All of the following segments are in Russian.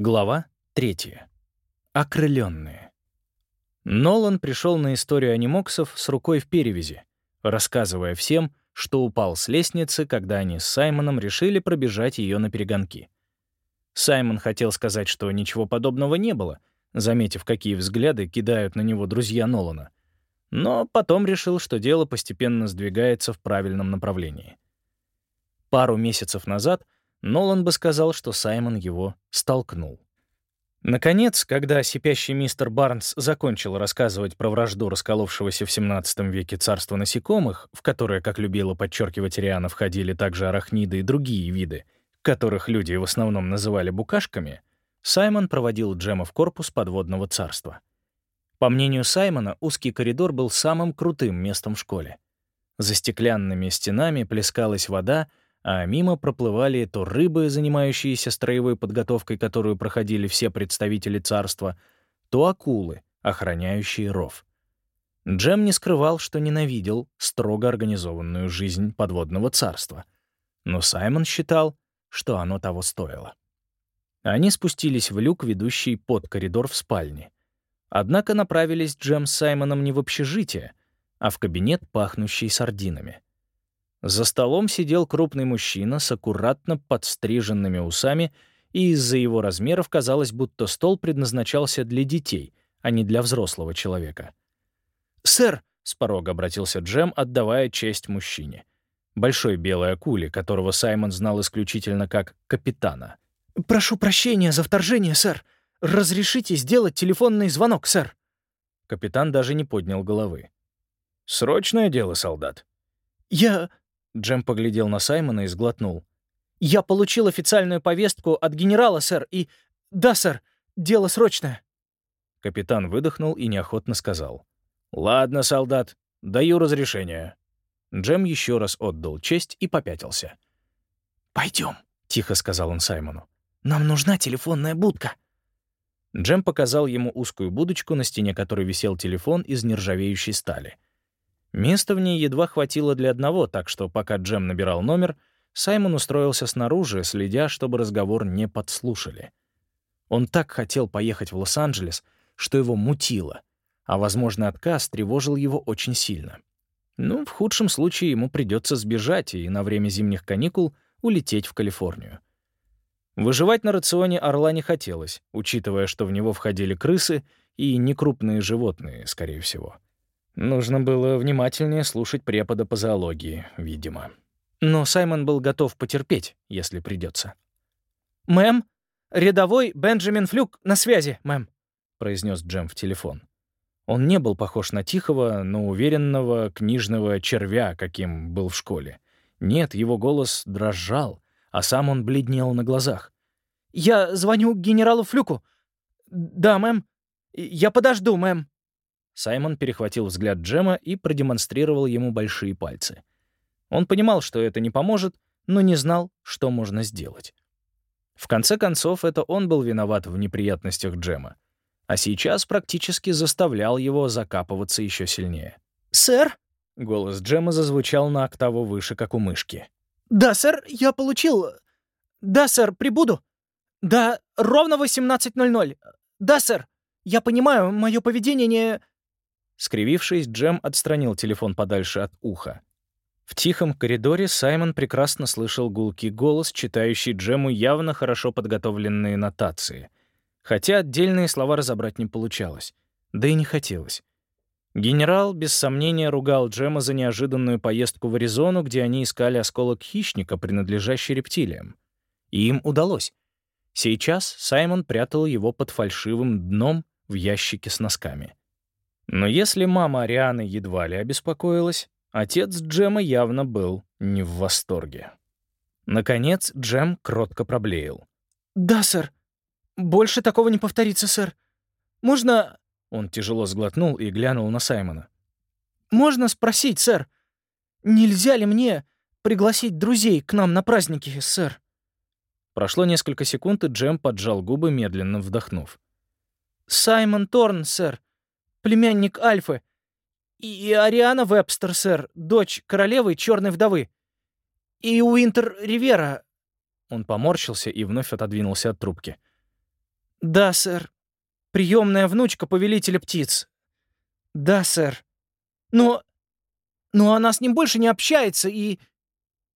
Глава 3. Окрыленные. Нолан пришел на историю анимоксов с рукой в перевязи, рассказывая всем, что упал с лестницы, когда они с Саймоном решили пробежать ее на перегонки. Саймон хотел сказать, что ничего подобного не было, заметив, какие взгляды кидают на него друзья Нолана, но потом решил, что дело постепенно сдвигается в правильном направлении. Пару месяцев назад — Нолан бы сказал, что Саймон его столкнул. Наконец, когда сипящий мистер Барнс закончил рассказывать про вражду расколовшегося в XVII веке царства насекомых, в которое, как любила подчеркивать Риана, входили также арахниды и другие виды, которых люди в основном называли букашками, Саймон проводил Джема в корпус подводного царства. По мнению Саймона, узкий коридор был самым крутым местом в школе. За стеклянными стенами плескалась вода, а мимо проплывали то рыбы, занимающиеся строевой подготовкой, которую проходили все представители царства, то акулы, охраняющие ров. Джем не скрывал, что ненавидел строго организованную жизнь подводного царства. Но Саймон считал, что оно того стоило. Они спустились в люк, ведущий под коридор в спальне. Однако направились Джем с Саймоном не в общежитие, а в кабинет, пахнущий сардинами. За столом сидел крупный мужчина с аккуратно подстриженными усами, и из-за его размеров казалось, будто стол предназначался для детей, а не для взрослого человека. «Сэр!» — с порога обратился Джем, отдавая честь мужчине. Большой белой акуле, которого Саймон знал исключительно как капитана. «Прошу прощения за вторжение, сэр. Разрешите сделать телефонный звонок, сэр?» Капитан даже не поднял головы. «Срочное дело, солдат». «Я... Джем поглядел на Саймона и сглотнул. «Я получил официальную повестку от генерала, сэр, и... Да, сэр, дело срочное». Капитан выдохнул и неохотно сказал. «Ладно, солдат, даю разрешение». Джем еще раз отдал честь и попятился. «Пойдем», — тихо сказал он Саймону. «Нам нужна телефонная будка». Джем показал ему узкую будочку, на стене которой висел телефон из нержавеющей стали — Места в ней едва хватило для одного, так что пока Джем набирал номер, Саймон устроился снаружи, следя, чтобы разговор не подслушали. Он так хотел поехать в Лос-Анджелес, что его мутило, а возможный отказ тревожил его очень сильно. Ну, в худшем случае ему придется сбежать и на время зимних каникул улететь в Калифорнию. Выживать на рационе орла не хотелось, учитывая, что в него входили крысы и некрупные животные, скорее всего. Нужно было внимательнее слушать препода по зоологии, видимо. Но Саймон был готов потерпеть, если придется. «Мэм, рядовой Бенджамин Флюк на связи, мэм», — произнес Джем в телефон. Он не был похож на тихого, но уверенного книжного червя, каким был в школе. Нет, его голос дрожал, а сам он бледнел на глазах. «Я звоню генералу Флюку». «Да, мэм. Я подожду, мэм». Саймон перехватил взгляд Джема и продемонстрировал ему большие пальцы. Он понимал, что это не поможет, но не знал, что можно сделать. В конце концов, это он был виноват в неприятностях Джема, а сейчас практически заставлял его закапываться еще сильнее. «Сэр?» — голос Джема зазвучал на октаву выше, как у мышки. «Да, сэр, я получил... Да, сэр, прибуду. Да, ровно 18.00. Да, сэр. Я понимаю, мое поведение не...» Скривившись, Джем отстранил телефон подальше от уха. В тихом коридоре Саймон прекрасно слышал гулкий голос, читающий Джему явно хорошо подготовленные нотации. Хотя отдельные слова разобрать не получалось. Да и не хотелось. Генерал, без сомнения, ругал Джема за неожиданную поездку в Аризону, где они искали осколок хищника, принадлежащий рептилиям. И им удалось. Сейчас Саймон прятал его под фальшивым дном в ящике с носками. Но если мама Арианы едва ли обеспокоилась, отец Джема явно был не в восторге. Наконец Джем кротко проблеял. «Да, сэр. Больше такого не повторится, сэр. Можно...» Он тяжело сглотнул и глянул на Саймона. «Можно спросить, сэр, нельзя ли мне пригласить друзей к нам на праздники, сэр?» Прошло несколько секунд, и Джем поджал губы, медленно вдохнув. «Саймон Торн, сэр племянник Альфы. И Ариана Вебстер, сэр, дочь королевы Черной вдовы. И Уинтер Ривера». Он поморщился и вновь отодвинулся от трубки. «Да, сэр. Приемная внучка повелителя птиц. Да, сэр. Но... но она с ним больше не общается и...»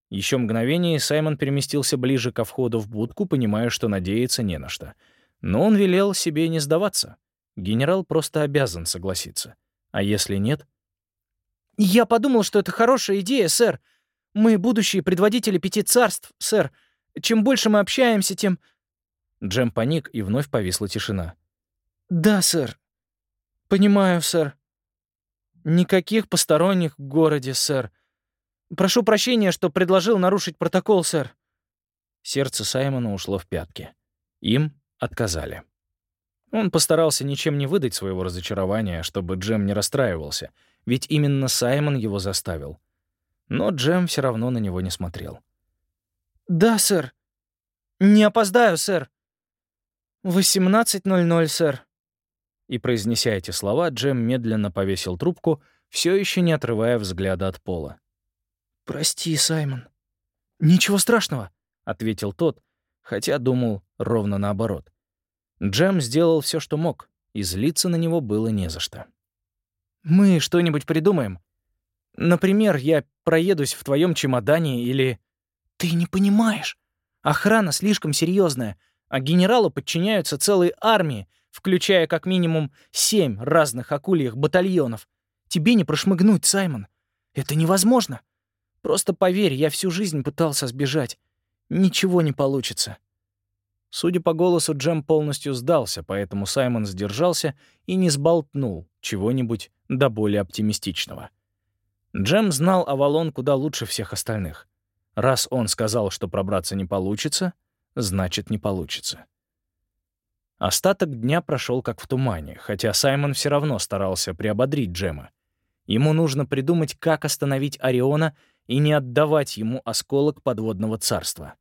Еще мгновение, Саймон переместился ближе ко входу в будку, понимая, что надеяться не на что. Но он велел себе не сдаваться. Генерал просто обязан согласиться. А если нет? «Я подумал, что это хорошая идея, сэр. Мы будущие предводители пяти царств, сэр. Чем больше мы общаемся, тем...» Джем паник, и вновь повисла тишина. «Да, сэр. Понимаю, сэр. Никаких посторонних в городе, сэр. Прошу прощения, что предложил нарушить протокол, сэр». Сердце Саймона ушло в пятки. Им отказали. Он постарался ничем не выдать своего разочарования, чтобы Джем не расстраивался, ведь именно Саймон его заставил. Но Джем все равно на него не смотрел. «Да, сэр. Не опоздаю, сэр. 18.00, сэр». И, произнеся эти слова, Джем медленно повесил трубку, все еще не отрывая взгляда от пола. «Прости, Саймон». «Ничего страшного», — ответил тот, хотя думал ровно наоборот. Джем сделал все, что мог, и злиться на него было не за что. «Мы что-нибудь придумаем. Например, я проедусь в твоем чемодане или...» «Ты не понимаешь. Охрана слишком серьезная, а генералу подчиняются целые армии, включая как минимум семь разных акульих батальонов. Тебе не прошмыгнуть, Саймон. Это невозможно. Просто поверь, я всю жизнь пытался сбежать. Ничего не получится». Судя по голосу, Джем полностью сдался, поэтому Саймон сдержался и не сболтнул чего-нибудь до более оптимистичного. Джем знал Авалон куда лучше всех остальных. Раз он сказал, что пробраться не получится, значит, не получится. Остаток дня прошел как в тумане, хотя Саймон все равно старался приободрить Джема. Ему нужно придумать, как остановить Ориона и не отдавать ему осколок подводного царства.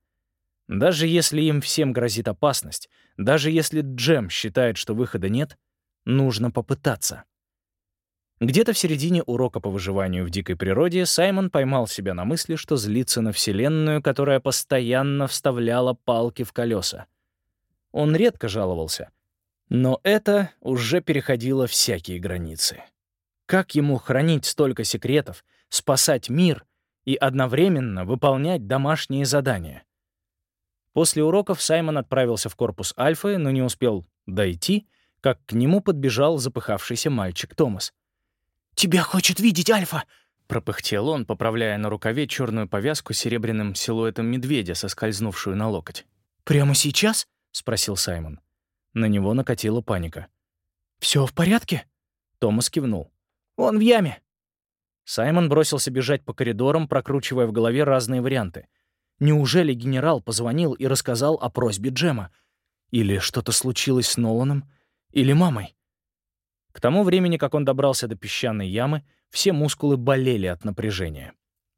Даже если им всем грозит опасность, даже если Джем считает, что выхода нет, нужно попытаться. Где-то в середине урока по выживанию в дикой природе Саймон поймал себя на мысли, что злится на Вселенную, которая постоянно вставляла палки в колеса. Он редко жаловался, но это уже переходило всякие границы. Как ему хранить столько секретов, спасать мир и одновременно выполнять домашние задания? После уроков Саймон отправился в корпус Альфы, но не успел дойти, как к нему подбежал запыхавшийся мальчик Томас. «Тебя хочет видеть Альфа!» — пропыхтел он, поправляя на рукаве черную повязку с серебряным силуэтом медведя, соскользнувшую на локоть. «Прямо сейчас?» — спросил Саймон. На него накатила паника. «Все в порядке?» Томас кивнул. Он в яме». Саймон бросился бежать по коридорам, прокручивая в голове разные варианты. Неужели генерал позвонил и рассказал о просьбе Джема? Или что-то случилось с Ноланом? Или мамой? К тому времени, как он добрался до песчаной ямы, все мускулы болели от напряжения.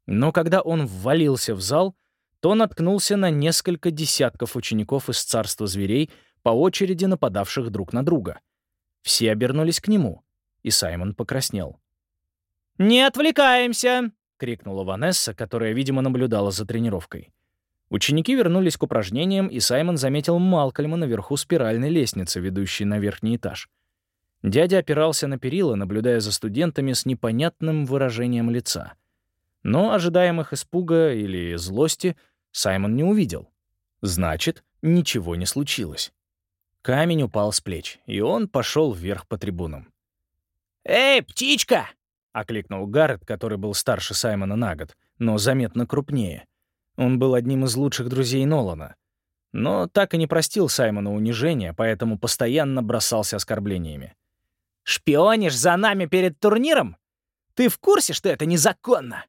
Но когда он ввалился в зал, то наткнулся на несколько десятков учеников из царства зверей, по очереди нападавших друг на друга. Все обернулись к нему — и Саймон покраснел. «Не отвлекаемся!» — крикнула Ванесса, которая, видимо, наблюдала за тренировкой. Ученики вернулись к упражнениям, и Саймон заметил Малкольма наверху спиральной лестницы, ведущей на верхний этаж. Дядя опирался на перила, наблюдая за студентами с непонятным выражением лица. Но ожидаемых испуга или злости Саймон не увидел. Значит, ничего не случилось. Камень упал с плеч, и он пошел вверх по трибунам. «Эй, птичка!» — окликнул Гаррет, который был старше Саймона на год, но заметно крупнее. Он был одним из лучших друзей Нолана. Но так и не простил Саймону унижения, поэтому постоянно бросался оскорблениями. «Шпионишь за нами перед турниром? Ты в курсе, что это незаконно?»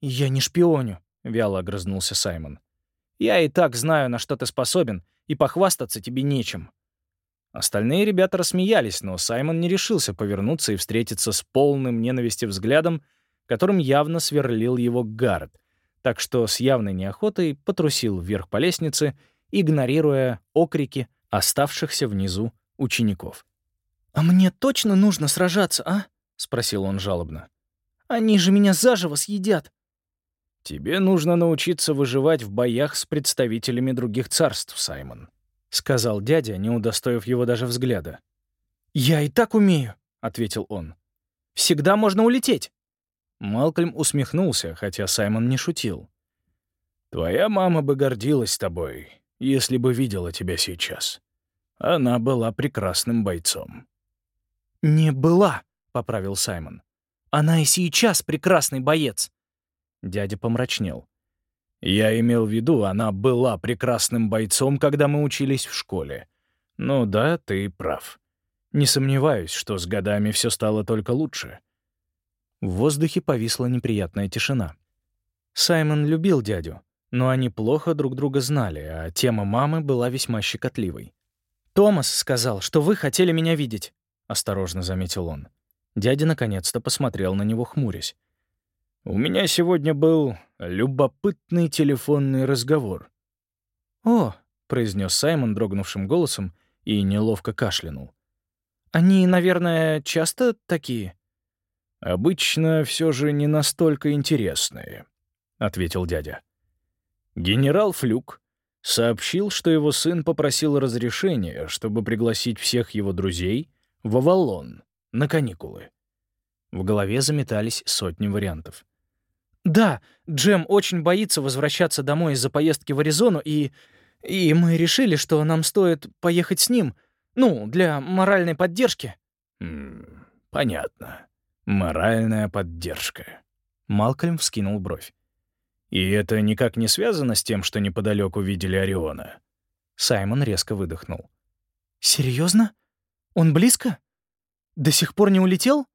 «Я не шпионю», — вяло огрызнулся Саймон. «Я и так знаю, на что ты способен, и похвастаться тебе нечем. Остальные ребята рассмеялись, но Саймон не решился повернуться и встретиться с полным ненависти взглядом, которым явно сверлил его Гаррет, так что с явной неохотой потрусил вверх по лестнице, игнорируя окрики оставшихся внизу учеников. «А мне точно нужно сражаться, а?» — спросил он жалобно. «Они же меня заживо съедят!» «Тебе нужно научиться выживать в боях с представителями других царств, Саймон», сказал дядя, не удостоив его даже взгляда. «Я и так умею», — ответил он. «Всегда можно улететь». Малкольм усмехнулся, хотя Саймон не шутил. «Твоя мама бы гордилась тобой, если бы видела тебя сейчас. Она была прекрасным бойцом». «Не была», — поправил Саймон. «Она и сейчас прекрасный боец». Дядя помрачнел. «Я имел в виду, она была прекрасным бойцом, когда мы учились в школе. Ну да, ты прав. Не сомневаюсь, что с годами все стало только лучше». В воздухе повисла неприятная тишина. Саймон любил дядю, но они плохо друг друга знали, а тема мамы была весьма щекотливой. «Томас сказал, что вы хотели меня видеть», — осторожно заметил он. Дядя наконец-то посмотрел на него, хмурясь. «У меня сегодня был любопытный телефонный разговор». «О», — произнес Саймон дрогнувшим голосом и неловко кашлянул. «Они, наверное, часто такие?» «Обычно все же не настолько интересные», — ответил дядя. Генерал Флюк сообщил, что его сын попросил разрешения, чтобы пригласить всех его друзей в Авалон на каникулы. В голове заметались сотни вариантов. «Да, Джем очень боится возвращаться домой из-за поездки в Аризону, и... и мы решили, что нам стоит поехать с ним, ну, для моральной поддержки». «М -м, «Понятно. Моральная поддержка». Малкольм вскинул бровь. И это никак не связано с тем, что неподалеку видели Ориона. Саймон резко выдохнул. Серьезно? Он близко? До сих пор не улетел?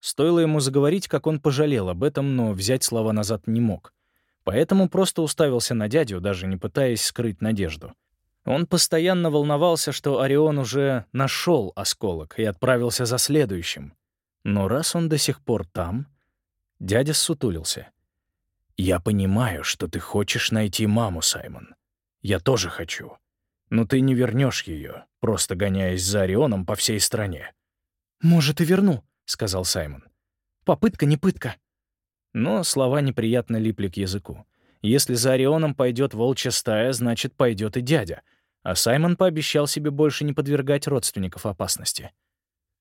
Стоило ему заговорить, как он пожалел об этом, но взять слова назад не мог. Поэтому просто уставился на дядю, даже не пытаясь скрыть надежду. Он постоянно волновался, что Орион уже нашел осколок и отправился за следующим. Но раз он до сих пор там... Дядя сутулился. «Я понимаю, что ты хочешь найти маму, Саймон. Я тоже хочу. Но ты не вернешь ее, просто гоняясь за Орионом по всей стране». «Может, и верну», — сказал Саймон. «Попытка не пытка». Но слова неприятно липли к языку. Если за Орионом пойдет волчья стая, значит, пойдет и дядя. А Саймон пообещал себе больше не подвергать родственников опасности.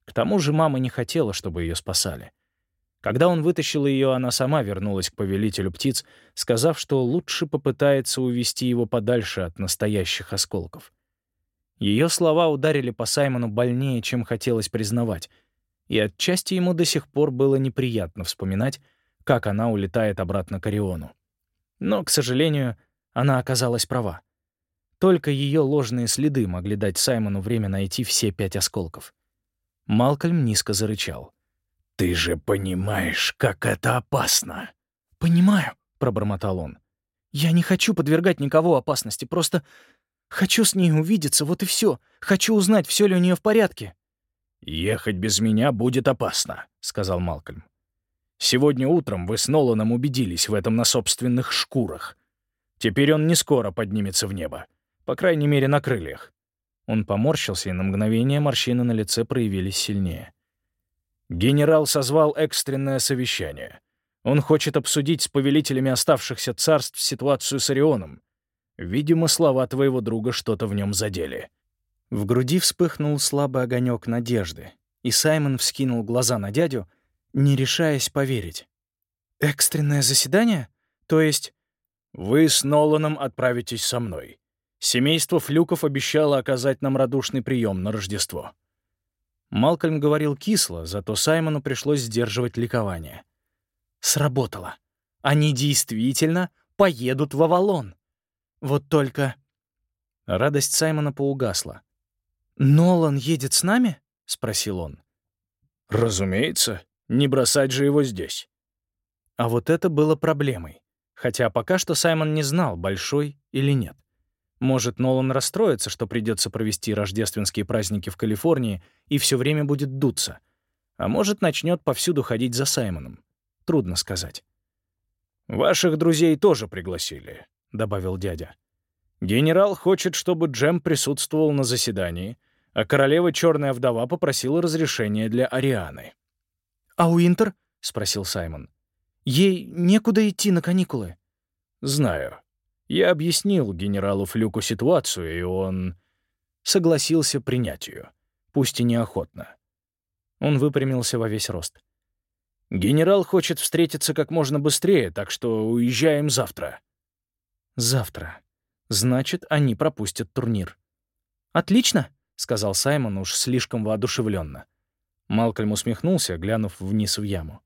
К тому же мама не хотела, чтобы ее спасали. Когда он вытащил ее, она сама вернулась к повелителю птиц, сказав, что лучше попытается увести его подальше от настоящих осколков. Ее слова ударили по Саймону больнее, чем хотелось признавать, и отчасти ему до сих пор было неприятно вспоминать, как она улетает обратно к Ориону. Но, к сожалению, она оказалась права. Только ее ложные следы могли дать Саймону время найти все пять осколков. Малкольм низко зарычал — «Ты же понимаешь, как это опасно!» «Понимаю», — пробормотал он. «Я не хочу подвергать никого опасности, просто хочу с ней увидеться, вот и все. Хочу узнать, все ли у нее в порядке». «Ехать без меня будет опасно», — сказал Малкольм. «Сегодня утром вы с Ноланом убедились в этом на собственных шкурах. Теперь он не скоро поднимется в небо, по крайней мере, на крыльях». Он поморщился, и на мгновение морщины на лице проявились сильнее. Генерал созвал экстренное совещание. Он хочет обсудить с повелителями оставшихся царств ситуацию с Орионом. Видимо, слова твоего друга что-то в нем задели. В груди вспыхнул слабый огонек надежды, и Саймон вскинул глаза на дядю, не решаясь поверить. «Экстренное заседание? То есть...» «Вы с Ноланом отправитесь со мной. Семейство Флюков обещало оказать нам радушный прием на Рождество. Малкольм говорил кисло, зато Саймону пришлось сдерживать ликование. «Сработало. Они действительно поедут в Авалон. Вот только...» Радость Саймона поугасла. «Нолан едет с нами?» — спросил он. «Разумеется. Не бросать же его здесь». А вот это было проблемой. Хотя пока что Саймон не знал, большой или нет. Может, Нолан расстроится, что придется провести рождественские праздники в Калифорнии и все время будет дуться. А может, начнет повсюду ходить за Саймоном. Трудно сказать. «Ваших друзей тоже пригласили», — добавил дядя. «Генерал хочет, чтобы Джем присутствовал на заседании, а королева Черная Вдова попросила разрешения для Арианы». «А Уинтер?» — спросил Саймон. «Ей некуда идти на каникулы». «Знаю. Я объяснил генералу Флюку ситуацию, и он согласился принять ее, пусть и неохотно. Он выпрямился во весь рост. «Генерал хочет встретиться как можно быстрее, так что уезжаем завтра». «Завтра. Значит, они пропустят турнир». «Отлично», — сказал Саймон уж слишком воодушевленно. Малкольм усмехнулся, глянув вниз в яму.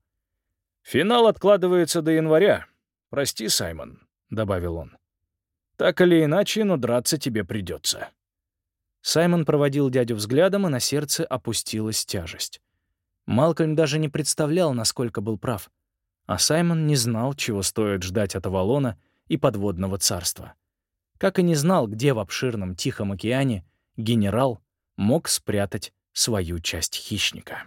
«Финал откладывается до января. Прости, Саймон», — добавил он. «Так или иначе, но драться тебе придется». Саймон проводил дядю взглядом, и на сердце опустилась тяжесть. Малкольм даже не представлял, насколько был прав. А Саймон не знал, чего стоит ждать от Авалона и подводного царства. Как и не знал, где в обширном Тихом океане генерал мог спрятать свою часть хищника.